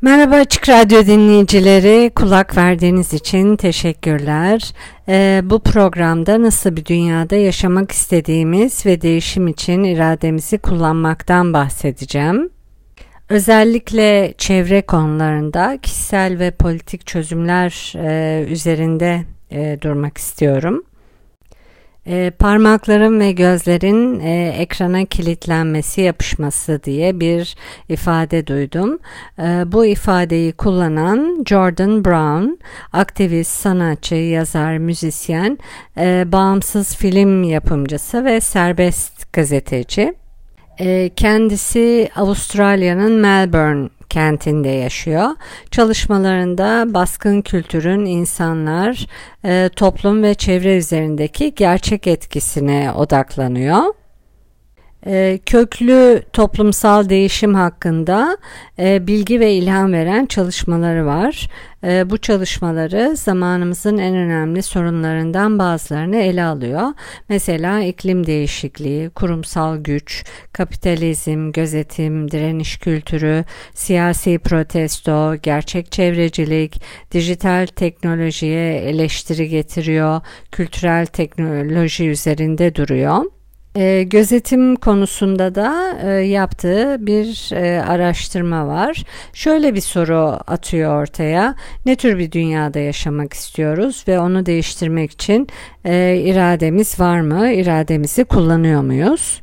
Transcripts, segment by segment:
Merhaba Açık Radyo dinleyicileri, kulak verdiğiniz için teşekkürler. Ee, bu programda nasıl bir dünyada yaşamak istediğimiz ve değişim için irademizi kullanmaktan bahsedeceğim. Özellikle çevre konularında kişisel ve politik çözümler e, üzerinde e, durmak istiyorum. E, parmakların ve gözlerin e, ekrana kilitlenmesi yapışması diye bir ifade duydum. E, bu ifadeyi kullanan Jordan Brown, aktivist, sanatçı, yazar, müzisyen, e, bağımsız film yapımcısı ve serbest gazeteci. E, kendisi Avustralya'nın Melbourne kentinde yaşıyor. Çalışmalarında baskın kültürün insanlar, e, toplum ve çevre üzerindeki gerçek etkisine odaklanıyor. E, köklü toplumsal değişim hakkında e, bilgi ve ilham veren çalışmaları var. E, bu çalışmaları zamanımızın en önemli sorunlarından bazılarını ele alıyor. Mesela iklim değişikliği, kurumsal güç, kapitalizm, gözetim, direniş kültürü, siyasi protesto, gerçek çevrecilik, dijital teknolojiye eleştiri getiriyor, kültürel teknoloji üzerinde duruyor. E, gözetim konusunda da e, yaptığı bir e, araştırma var. Şöyle bir soru atıyor ortaya. Ne tür bir dünyada yaşamak istiyoruz ve onu değiştirmek için e, irademiz var mı? İrademizi kullanıyor muyuz?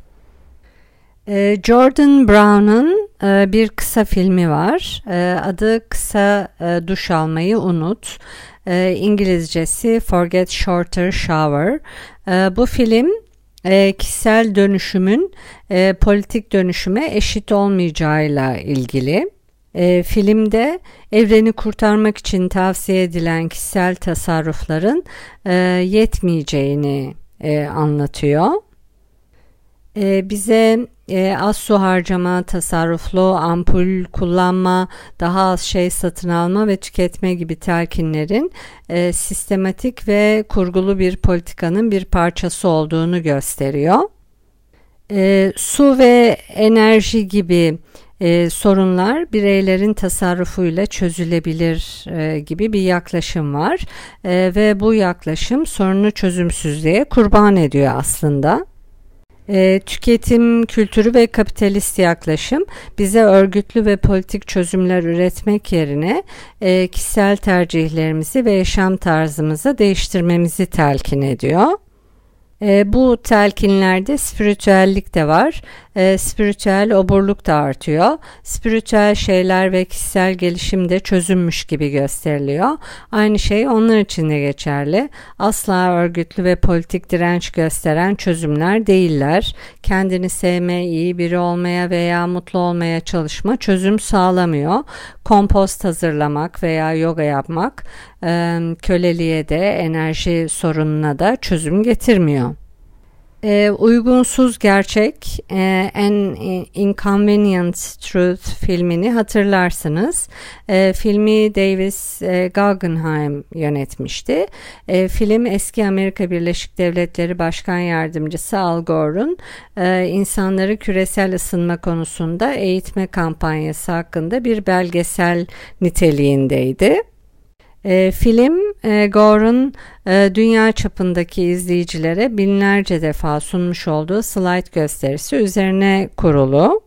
E, Jordan Brown'un e, bir kısa filmi var. E, adı Kısa e, Duş Almayı Unut. E, İngilizcesi Forget Shorter Shower. E, bu film e, kişisel dönüşümün e, politik dönüşüme eşit olmayacağıyla ilgili. E, filmde evreni kurtarmak için tavsiye edilen kişisel tasarrufların e, yetmeyeceğini e, anlatıyor. E, bize e, az su harcama, tasarruflu ampul kullanma, daha az şey satın alma ve tüketme gibi telkinlerin e, sistematik ve kurgulu bir politikanın bir parçası olduğunu gösteriyor. E, su ve enerji gibi e, sorunlar bireylerin tasarrufuyla çözülebilir e, gibi bir yaklaşım var e, ve bu yaklaşım sorunu çözümsüzlüğe kurban ediyor aslında. E, tüketim kültürü ve kapitalist yaklaşım bize örgütlü ve politik çözümler üretmek yerine e, kişisel tercihlerimizi ve yaşam tarzımızı değiştirmemizi telkin ediyor. E, bu telkinlerde spiritüellik de var. E, spiritüel oburluk da artıyor. Spiritüel şeyler ve kişisel gelişim de çözülmüş gibi gösteriliyor. Aynı şey onlar için de geçerli. Asla örgütlü ve politik direnç gösteren çözümler değiller. Kendini sevme, iyi biri olmaya veya mutlu olmaya çalışma çözüm sağlamıyor. Kompost hazırlamak veya yoga yapmak köleliğe de enerji sorununa da çözüm getirmiyor. E, uygunsuz gerçek e, An Inconvenient Truth filmini hatırlarsınız. E, filmi Davis e, Guggenheim yönetmişti. E, film eski Amerika Birleşik Devletleri Başkan Yardımcısı Al Gore'un e, insanları küresel ısınma konusunda eğitme kampanyası hakkında bir belgesel niteliğindeydi. E, film e, Gore'un e, dünya çapındaki izleyicilere binlerce defa sunmuş olduğu slide gösterisi üzerine kurulu.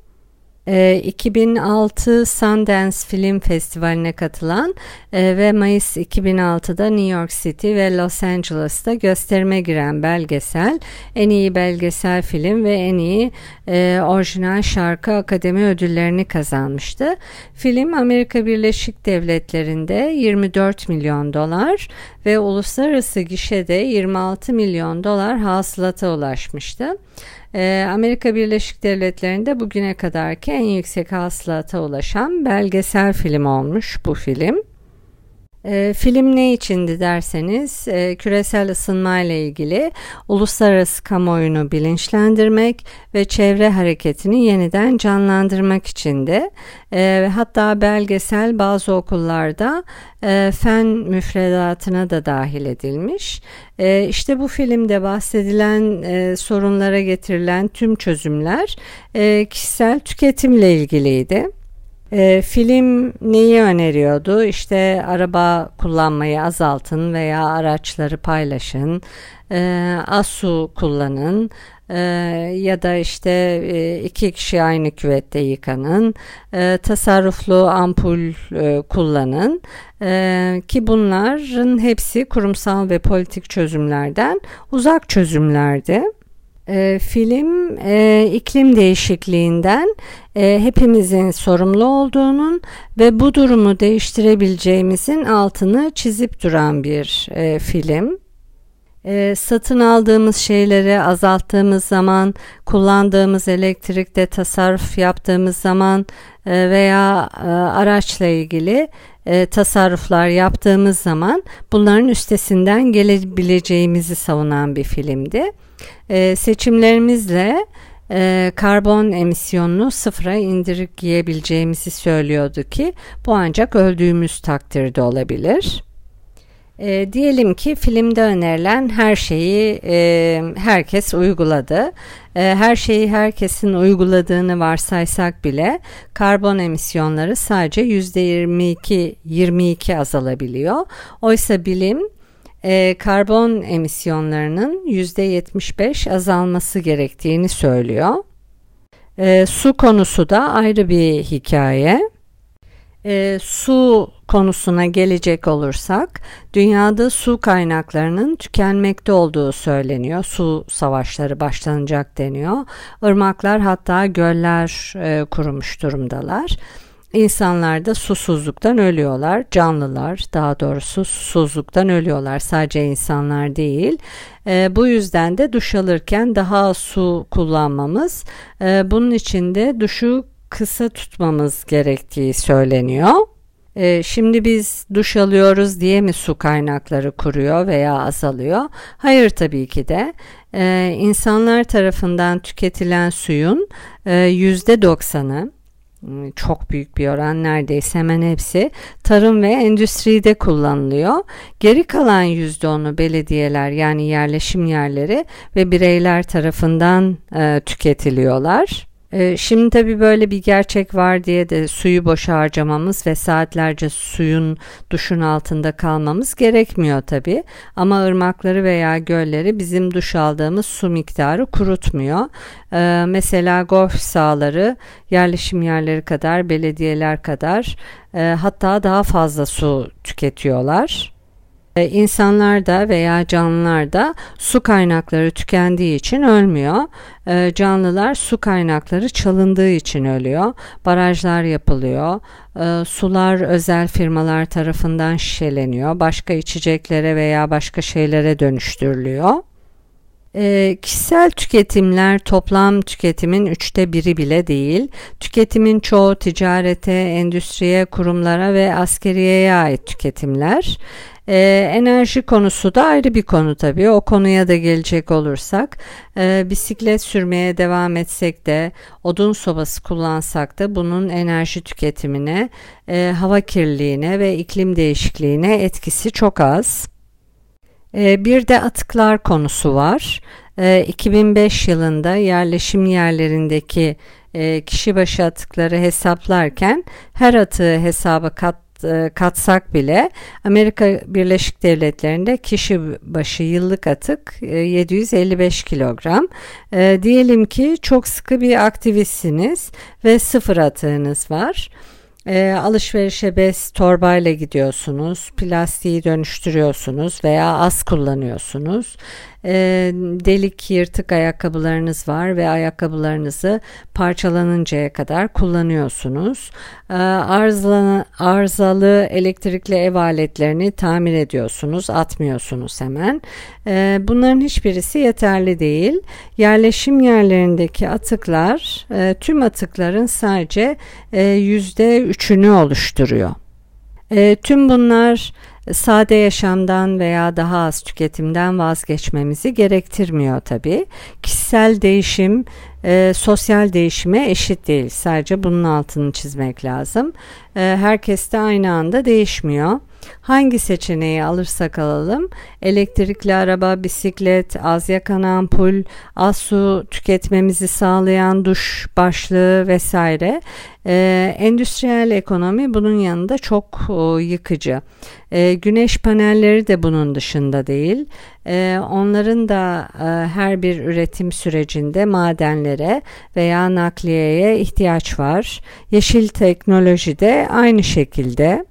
2006 ee, Sundance Film Festivali'ne katılan e, ve Mayıs 2006'da New York City ve Los Angeles'ta gösterime giren belgesel, en iyi belgesel film ve en iyi e, orijinal şarkı akademi ödüllerini kazanmıştı. Film Amerika Birleşik Devletleri'nde 24 milyon dolar ve uluslararası gişede 26 milyon dolar hasılata ulaşmıştı. Ee, Amerika Birleşik Devletleri'nde bugüne kadarki en yüksek hasılata ulaşan belgesel film olmuş bu film. E, film ne içindi derseniz e, küresel ısınma ile ilgili uluslararası kamuoyunu bilinçlendirmek ve çevre hareketini yeniden canlandırmak içindi. E, hatta belgesel bazı okullarda e, fen müfredatına da dahil edilmiş. E, işte bu filmde bahsedilen e, sorunlara getirilen tüm çözümler kişisel tüketimle ilgiliydi. E, film neyi öneriyordu? İşte araba kullanmayı azaltın veya araçları paylaşın, e, az su kullanın e, ya da işte e, iki kişi aynı küvette yıkanın, e, tasarruflu ampul e, kullanın e, ki bunların hepsi kurumsal ve politik çözümlerden uzak çözümlerdi. E, film e, iklim değişikliğinden e, hepimizin sorumlu olduğunun ve bu durumu değiştirebileceğimizin altını çizip duran bir e, film. E, satın aldığımız şeyleri azalttığımız zaman, kullandığımız elektrikte tasarruf yaptığımız zaman e, veya e, araçla ilgili e, tasarruflar yaptığımız zaman bunların üstesinden gelebileceğimizi savunan bir filmdi. E, seçimlerimizle e, karbon emisyonunu sıfıra indirgeyebileceğimizi söylüyordu ki bu ancak öldüğümüz takdirde olabilir. E, diyelim ki filmde önerilen her şeyi e, herkes uyguladı. E, her şeyi herkesin uyguladığını varsaysak bile karbon emisyonları sadece %22 22 azalabiliyor. Oysa bilim e, karbon emisyonlarının %75 azalması gerektiğini söylüyor. E, su konusu da ayrı bir hikaye. E, su konusuna gelecek olursak dünyada su kaynaklarının tükenmekte olduğu söyleniyor. Su savaşları başlanacak deniyor. Irmaklar hatta göller e, kurumuş durumdalar. İnsanlar da susuzluktan ölüyorlar. Canlılar daha doğrusu susuzluktan ölüyorlar. Sadece insanlar değil. E, bu yüzden de duş alırken daha su kullanmamız, e, bunun için de duşu kısa tutmamız gerektiği söyleniyor. E, şimdi biz duş alıyoruz diye mi su kaynakları kuruyor veya azalıyor? Hayır tabii ki de. E, insanlar tarafından tüketilen suyun e, %90'ı Hmm, çok büyük bir oran neredeyse hemen hepsi tarım ve endüstride kullanılıyor. Geri kalan %10'u belediyeler yani yerleşim yerleri ve bireyler tarafından e, tüketiliyorlar. Ee, şimdi tabii böyle bir gerçek var diye de suyu boşa harcamamız ve saatlerce suyun duşun altında kalmamız gerekmiyor tabii. Ama ırmakları veya gölleri bizim duş aldığımız su miktarı kurutmuyor. Ee, mesela golf sahaları yerleşim yerleri kadar, belediyeler kadar e, hatta daha fazla su tüketiyorlar. E, insanlar da veya canlılar da su kaynakları tükendiği için ölmüyor. E, canlılar su kaynakları çalındığı için ölüyor. Barajlar yapılıyor. E, sular özel firmalar tarafından şişeleniyor. Başka içeceklere veya başka şeylere dönüştürülüyor. E, kişisel tüketimler toplam tüketimin üçte biri bile değil. Tüketimin çoğu ticarete, endüstriye, kurumlara ve askeriyeye ait tüketimler. Ee, enerji konusu da ayrı bir konu tabii. O konuya da gelecek olursak e, bisiklet sürmeye devam etsek de odun sobası kullansak da bunun enerji tüketimine, e, hava kirliliğine ve iklim değişikliğine etkisi çok az. E, bir de atıklar konusu var. E, 2005 yılında yerleşim yerlerindeki e, kişi başı atıkları hesaplarken her atığı hesaba kat e, katsak bile Amerika Birleşik Devletleri'nde kişi başı yıllık atık 755 kilogram. Diyelim ki çok sıkı bir aktivistsiniz ve sıfır atığınız var. E, alışverişe bez torbayla gidiyorsunuz, plastiği dönüştürüyorsunuz veya az kullanıyorsunuz e, delik yırtık ayakkabılarınız var ve ayakkabılarınızı parçalanıncaya kadar kullanıyorsunuz. E, arızalı, arızalı elektrikli ev aletlerini tamir ediyorsunuz, atmıyorsunuz hemen. E, bunların hiçbirisi yeterli değil. Yerleşim yerlerindeki atıklar e, tüm atıkların sadece e, yüzde üçünü oluşturuyor. E, tüm bunlar sade yaşamdan veya daha az tüketimden vazgeçmemizi gerektirmiyor tabii. Kişisel değişim e, sosyal değişime eşit değil. Sadece bunun altını çizmek lazım. E, herkes de aynı anda değişmiyor. Hangi seçeneği alırsak alalım elektrikli araba, bisiklet, az yakan ampul, az su tüketmemizi sağlayan duş başlığı vesaire ee, endüstriyel ekonomi bunun yanında çok o, yıkıcı. Ee, güneş panelleri de bunun dışında değil. Ee, onların da e, her bir üretim sürecinde madenlere veya nakliyeye ihtiyaç var. Yeşil teknoloji de aynı şekilde.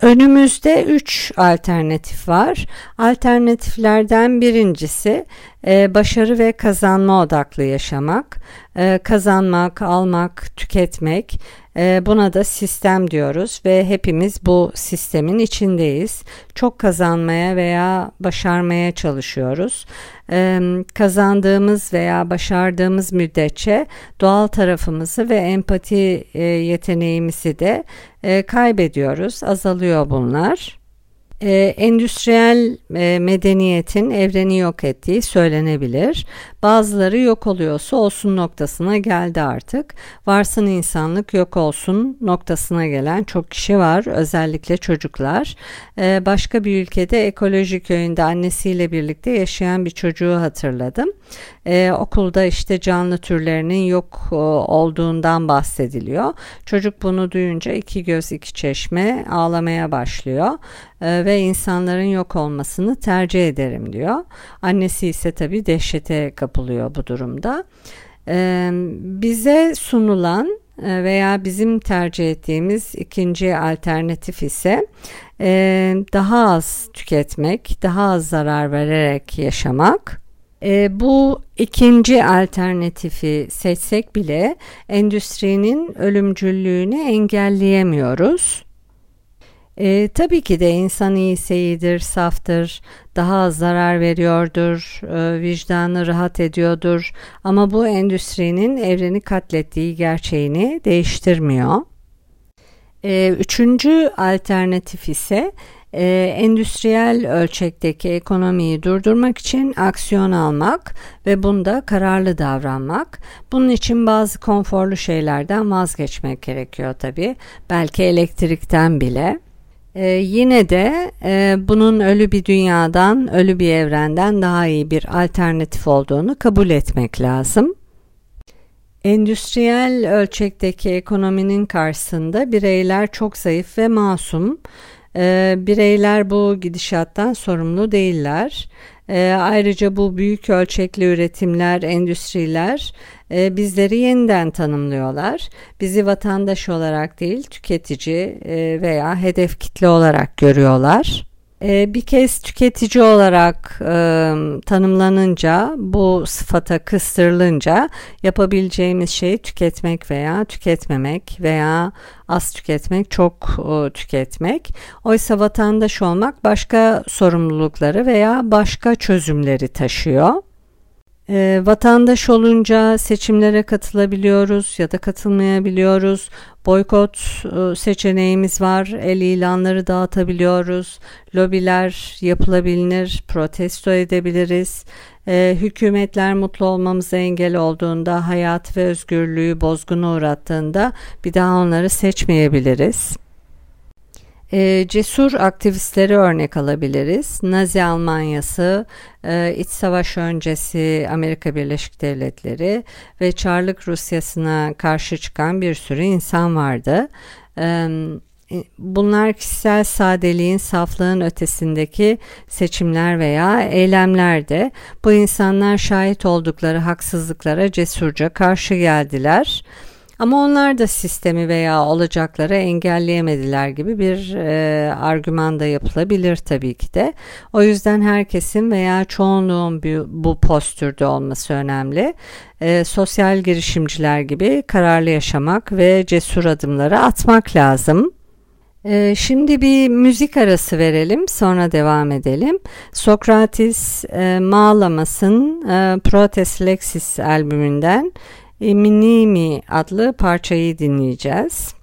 Önümüzde üç alternatif var. Alternatiflerden birincisi e, başarı ve kazanma odaklı yaşamak. E, kazanmak, almak, tüketmek. E, buna da sistem diyoruz ve hepimiz bu sistemin içindeyiz. Çok kazanmaya veya başarmaya çalışıyoruz. E, kazandığımız veya başardığımız müddetçe doğal tarafımızı ve empati e, yeteneğimizi de e, kaybediyoruz. Azalıyor bunlar e, endüstriyel medeniyetin evreni yok ettiği söylenebilir. Bazıları yok oluyorsa olsun noktasına geldi artık. Varsın insanlık yok olsun noktasına gelen çok kişi var. Özellikle çocuklar. E, başka bir ülkede ekoloji köyünde annesiyle birlikte yaşayan bir çocuğu hatırladım. E, okulda işte canlı türlerinin yok e, olduğundan bahsediliyor. Çocuk bunu duyunca iki göz iki çeşme ağlamaya başlıyor e, ve insanların yok olmasını tercih ederim diyor. Annesi ise tabii dehşete kapılıyor bu durumda. E, bize sunulan e, veya bizim tercih ettiğimiz ikinci alternatif ise e, daha az tüketmek, daha az zarar vererek yaşamak. E, bu ikinci alternatifi seçsek bile endüstrinin ölümcüllüğünü engelleyemiyoruz. E, tabii ki de insan iyisi iyidir, saftır, daha az zarar veriyordur, e, vicdanı rahat ediyordur ama bu endüstrinin evreni katlettiği gerçeğini değiştirmiyor. E, üçüncü alternatif ise e, endüstriyel ölçekteki ekonomiyi durdurmak için aksiyon almak ve bunda kararlı davranmak. Bunun için bazı konforlu şeylerden vazgeçmek gerekiyor tabii. Belki elektrikten bile. Ee, yine de e, bunun ölü bir dünyadan, ölü bir evrenden daha iyi bir alternatif olduğunu kabul etmek lazım. Endüstriyel ölçekteki ekonominin karşısında bireyler çok zayıf ve masum. Ee, bireyler bu gidişattan sorumlu değiller. E, ayrıca bu büyük ölçekli üretimler, endüstriler e, bizleri yeniden tanımlıyorlar. Bizi vatandaş olarak değil, tüketici e, veya hedef kitle olarak görüyorlar. Ee, bir kez tüketici olarak e, tanımlanınca bu sıfata kıstırılınca yapabileceğimiz şey tüketmek veya tüketmemek veya az tüketmek çok e, tüketmek. Oysa vatandaş olmak başka sorumlulukları veya başka çözümleri taşıyor. E, vatandaş olunca seçimlere katılabiliyoruz ya da katılmayabiliyoruz. Boykot e, seçeneğimiz var. El ilanları dağıtabiliyoruz. Lobiler yapılabilir. Protesto edebiliriz. E, hükümetler mutlu olmamıza engel olduğunda, hayat ve özgürlüğü bozguna uğrattığında bir daha onları seçmeyebiliriz. E, cesur aktivistleri örnek alabiliriz. Nazi Almanyası, e, iç savaş öncesi Amerika Birleşik Devletleri ve Çarlık Rusyası'na karşı çıkan bir sürü insan vardı. E, bunlar kişisel sadeliğin, saflığın ötesindeki seçimler veya eylemlerdi. Bu insanlar şahit oldukları haksızlıklara cesurca karşı geldiler. Ama onlar da sistemi veya olacakları engelleyemediler gibi bir e, argüman da yapılabilir tabii ki de. O yüzden herkesin veya çoğunluğun bu, postürde olması önemli. E, sosyal girişimciler gibi kararlı yaşamak ve cesur adımları atmak lazım. E, şimdi bir müzik arası verelim sonra devam edelim. Sokrates e, Mağlamas'ın e, Protes Lexis albümünden Eminimi adlı parçayı dinleyeceğiz.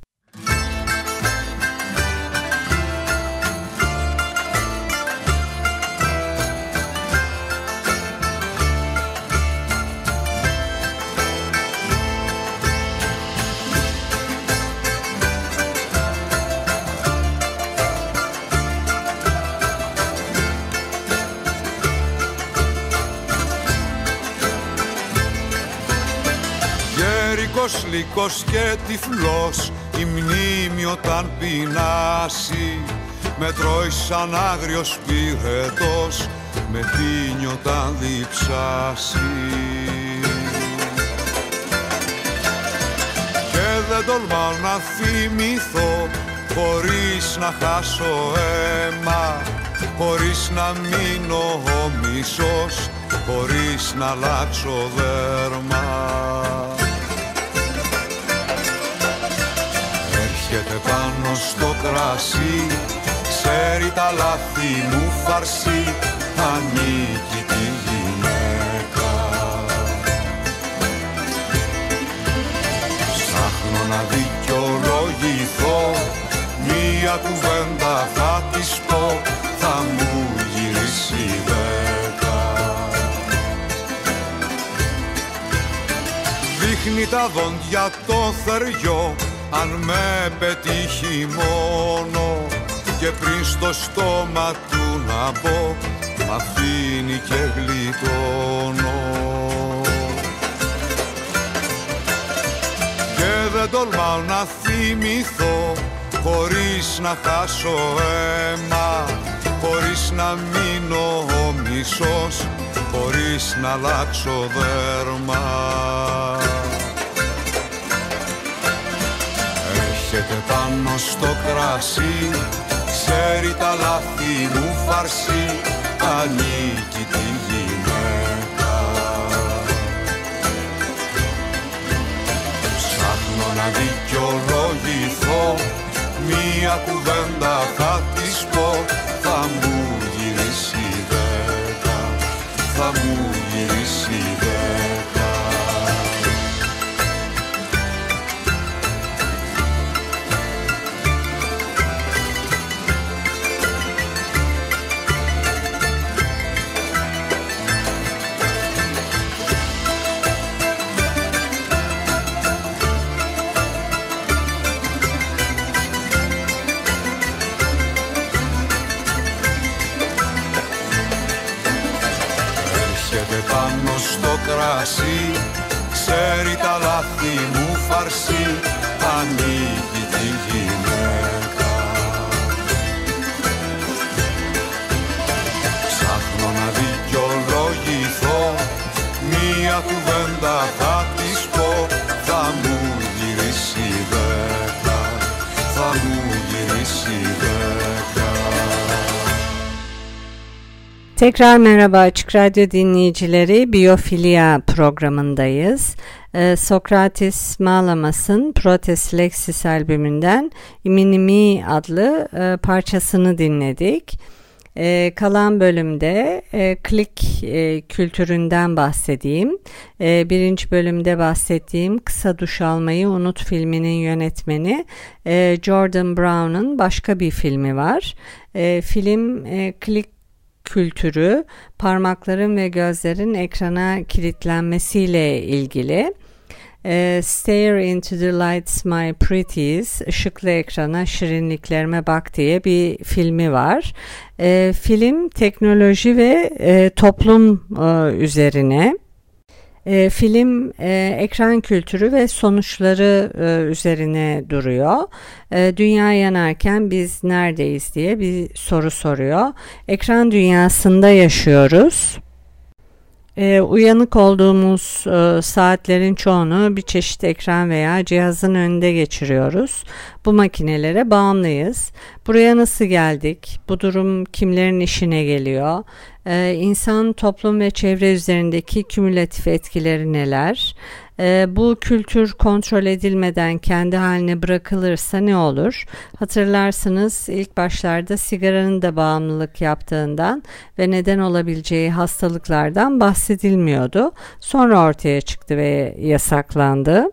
Λύκος, λύκος και τυφλός η μνήμη όταν πεινάσει. Με τρώει σαν άγριος πυρετός με τίνει όταν διψάσει. Και δεν τολμάω να θυμηθώ χωρίς να χάσω αίμα χωρίς να μείνω ο μισός χωρίς να αλλάξω δέρμα πάνω στο κρασί. Ξέρει τα λάθη μου φαρσί. Ανήκει τη γυναίκα. Ψάχνω να δικαιολογηθώ. Μία κουβέντα θα της πω. Θα μου γυρίσει δέκα. Δείχνει τα δόντια το θεριό αν με πετύχει μόνο και πριν στο στόμα του να μπω μ' αφήνει και γλιτώνω. Και δεν τολμάω να θυμηθώ χωρίς να χάσω αίμα χωρίς να μείνω ο μισός χωρίς να αλλάξω δέρμα Έρχεται πάνω στο κρασί. Ξέρει τα λάθη μου φαρσί. Ανήκει τη γυναίκα. Ψάχνω να δικαιολογηθώ. Μία κουβέντα θα της πω. Θα μου γυρίσει δέκα. Θα μου κουβέντα θα της πω Θα μου γυρίσει δέκα Θα μου γυρίσει δέκα Tekrar merhaba Açık Radyo dinleyicileri. Biyofilya programındayız. Ee, Sokrates Malamas'ın Protes Lexis albümünden Iminimi adlı e, parçasını dinledik. E, kalan bölümde e, klik e, kültüründen bahsedeyim. E, birinci bölümde bahsettiğim Kısa Duş Almayı Unut filminin yönetmeni e, Jordan Brown'un başka bir filmi var. E, film e, klik kültürü parmakların ve gözlerin ekrana kilitlenmesiyle ilgili. E, Stare into the lights my pretties, ışıklı ekrana şirinliklerime bak diye bir filmi var. E, film teknoloji ve e, toplum e, üzerine. E, film e, ekran kültürü ve sonuçları e, üzerine duruyor. E, dünya yanarken biz neredeyiz diye bir soru soruyor. Ekran dünyasında yaşıyoruz. E, uyanık olduğumuz e, saatlerin çoğunu bir çeşit ekran veya cihazın önünde geçiriyoruz. Bu makinelere bağımlıyız. Buraya nasıl geldik? Bu durum kimlerin işine geliyor? E, insan, toplum ve çevre üzerindeki kümülatif etkileri neler? E, bu kültür kontrol edilmeden kendi haline bırakılırsa ne olur? Hatırlarsınız ilk başlarda sigaranın da bağımlılık yaptığından ve neden olabileceği hastalıklardan bahsedilmiyordu. Sonra ortaya çıktı ve yasaklandı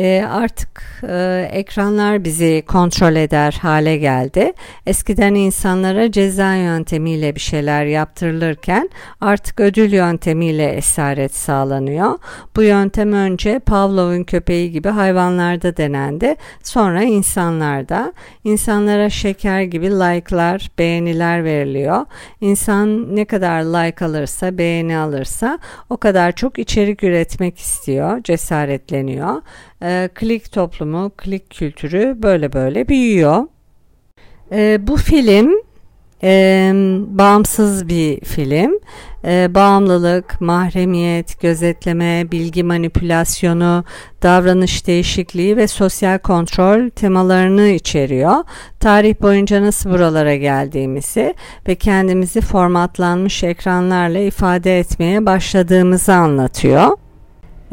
e, artık e, ekranlar bizi kontrol eder hale geldi. Eskiden insanlara ceza yöntemiyle bir şeyler yaptırılırken artık ödül yöntemiyle esaret sağlanıyor. Bu yöntem önce Pavlov'un köpeği gibi hayvanlarda denendi. Sonra insanlarda. İnsanlara şeker gibi like'lar, beğeniler veriliyor. İnsan ne kadar like alırsa, beğeni alırsa o kadar çok içerik üretmek istiyor, cesaretleniyor e, klik toplumu, klik kültürü böyle böyle büyüyor. E, bu film e, bağımsız bir film. E, bağımlılık, mahremiyet, gözetleme, bilgi manipülasyonu, davranış değişikliği ve sosyal kontrol temalarını içeriyor. Tarih boyunca nasıl buralara geldiğimizi ve kendimizi formatlanmış ekranlarla ifade etmeye başladığımızı anlatıyor.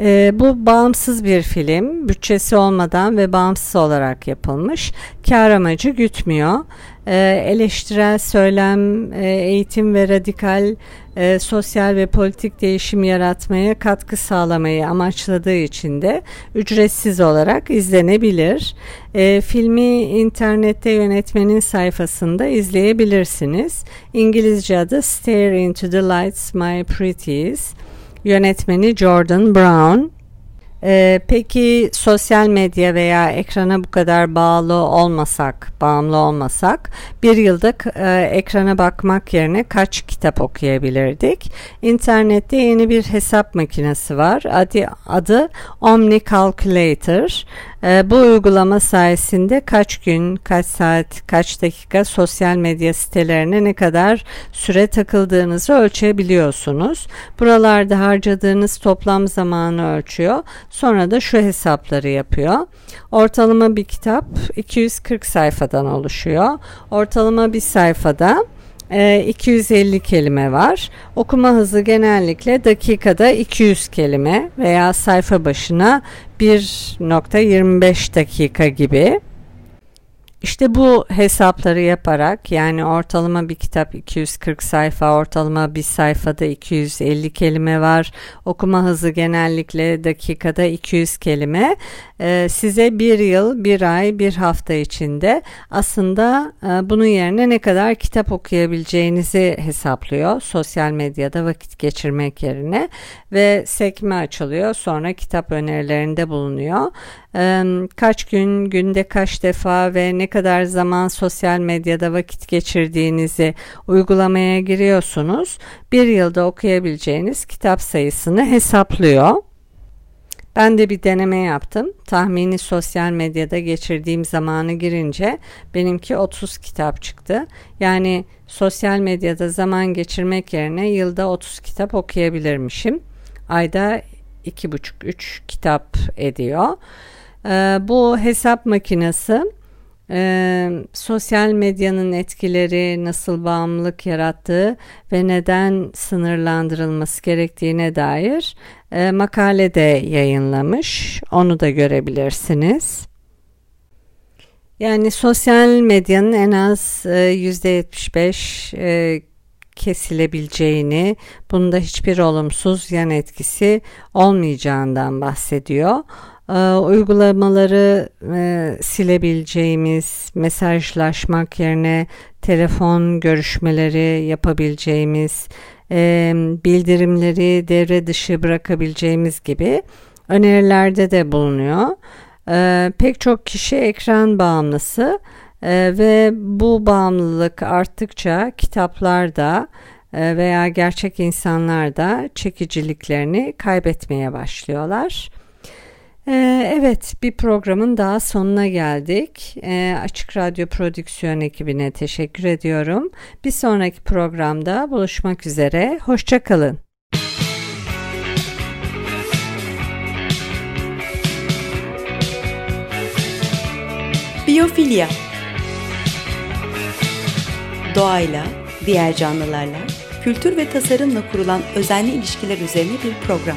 E, bu bağımsız bir film. Bütçesi olmadan ve bağımsız olarak yapılmış. Kar amacı gütmüyor. E, eleştirel söylem, e, eğitim ve radikal e, sosyal ve politik değişim yaratmaya katkı sağlamayı amaçladığı için de ücretsiz olarak izlenebilir. E, filmi internette yönetmenin sayfasında izleyebilirsiniz. İngilizce adı Stare into the Lights My Pretties. Yönetmeni Jordan Brown. Ee, peki sosyal medya veya ekrana bu kadar bağlı olmasak, bağımlı olmasak bir yılda e, ekrana bakmak yerine kaç kitap okuyabilirdik? İnternette yeni bir hesap makinesi var. Adı, adı Omni Calculator. E, bu uygulama sayesinde kaç gün, kaç saat, kaç dakika sosyal medya sitelerine ne kadar süre takıldığınızı ölçebiliyorsunuz. Buralarda harcadığınız toplam zamanı ölçüyor. Sonra da şu hesapları yapıyor. Ortalama bir kitap 240 sayfadan oluşuyor. Ortalama bir sayfada 250 e, kelime var. Okuma hızı genellikle dakikada 200 kelime veya sayfa başına 1.25 dakika gibi. İşte bu hesapları yaparak yani ortalama bir kitap 240 sayfa, ortalama bir sayfada 250 kelime var. Okuma hızı genellikle dakikada 200 kelime. Ee, size bir yıl, bir ay, bir hafta içinde aslında e, bunun yerine ne kadar kitap okuyabileceğinizi hesaplıyor. Sosyal medyada vakit geçirmek yerine ve sekme açılıyor. Sonra kitap önerilerinde bulunuyor. Ee, kaç gün, günde kaç defa ve ne kadar zaman sosyal medyada vakit geçirdiğinizi uygulamaya giriyorsunuz. Bir yılda okuyabileceğiniz kitap sayısını hesaplıyor. Ben de bir deneme yaptım. Tahmini sosyal medyada geçirdiğim zamanı girince benimki 30 kitap çıktı. Yani sosyal medyada zaman geçirmek yerine yılda 30 kitap okuyabilirmişim. Ayda 2,5-3 kitap ediyor. Ee, bu hesap makinesi e, sosyal medyanın etkileri nasıl bağımlılık yarattığı ve neden sınırlandırılması gerektiğine dair e, makalede yayınlamış. Onu da görebilirsiniz. Yani sosyal medyanın en az e, %75 e, kesilebileceğini, bunda hiçbir olumsuz yan etkisi olmayacağından bahsediyor. Ee, uygulamaları e, silebileceğimiz, mesajlaşmak yerine telefon görüşmeleri yapabileceğimiz, e, bildirimleri devre dışı bırakabileceğimiz gibi önerilerde de bulunuyor. E, pek çok kişi ekran bağımlısı e, ve bu bağımlılık arttıkça kitaplarda e, veya gerçek insanlar da çekiciliklerini kaybetmeye başlıyorlar. E, evet bir programın daha sonuna geldik. E, Açık Radyo Prodüksiyon ekibine teşekkür ediyorum. Bir sonraki programda buluşmak üzere. Hoşçakalın. Biyofilya Doğayla, diğer canlılarla, kültür ve tasarımla kurulan özenli ilişkiler üzerine bir program.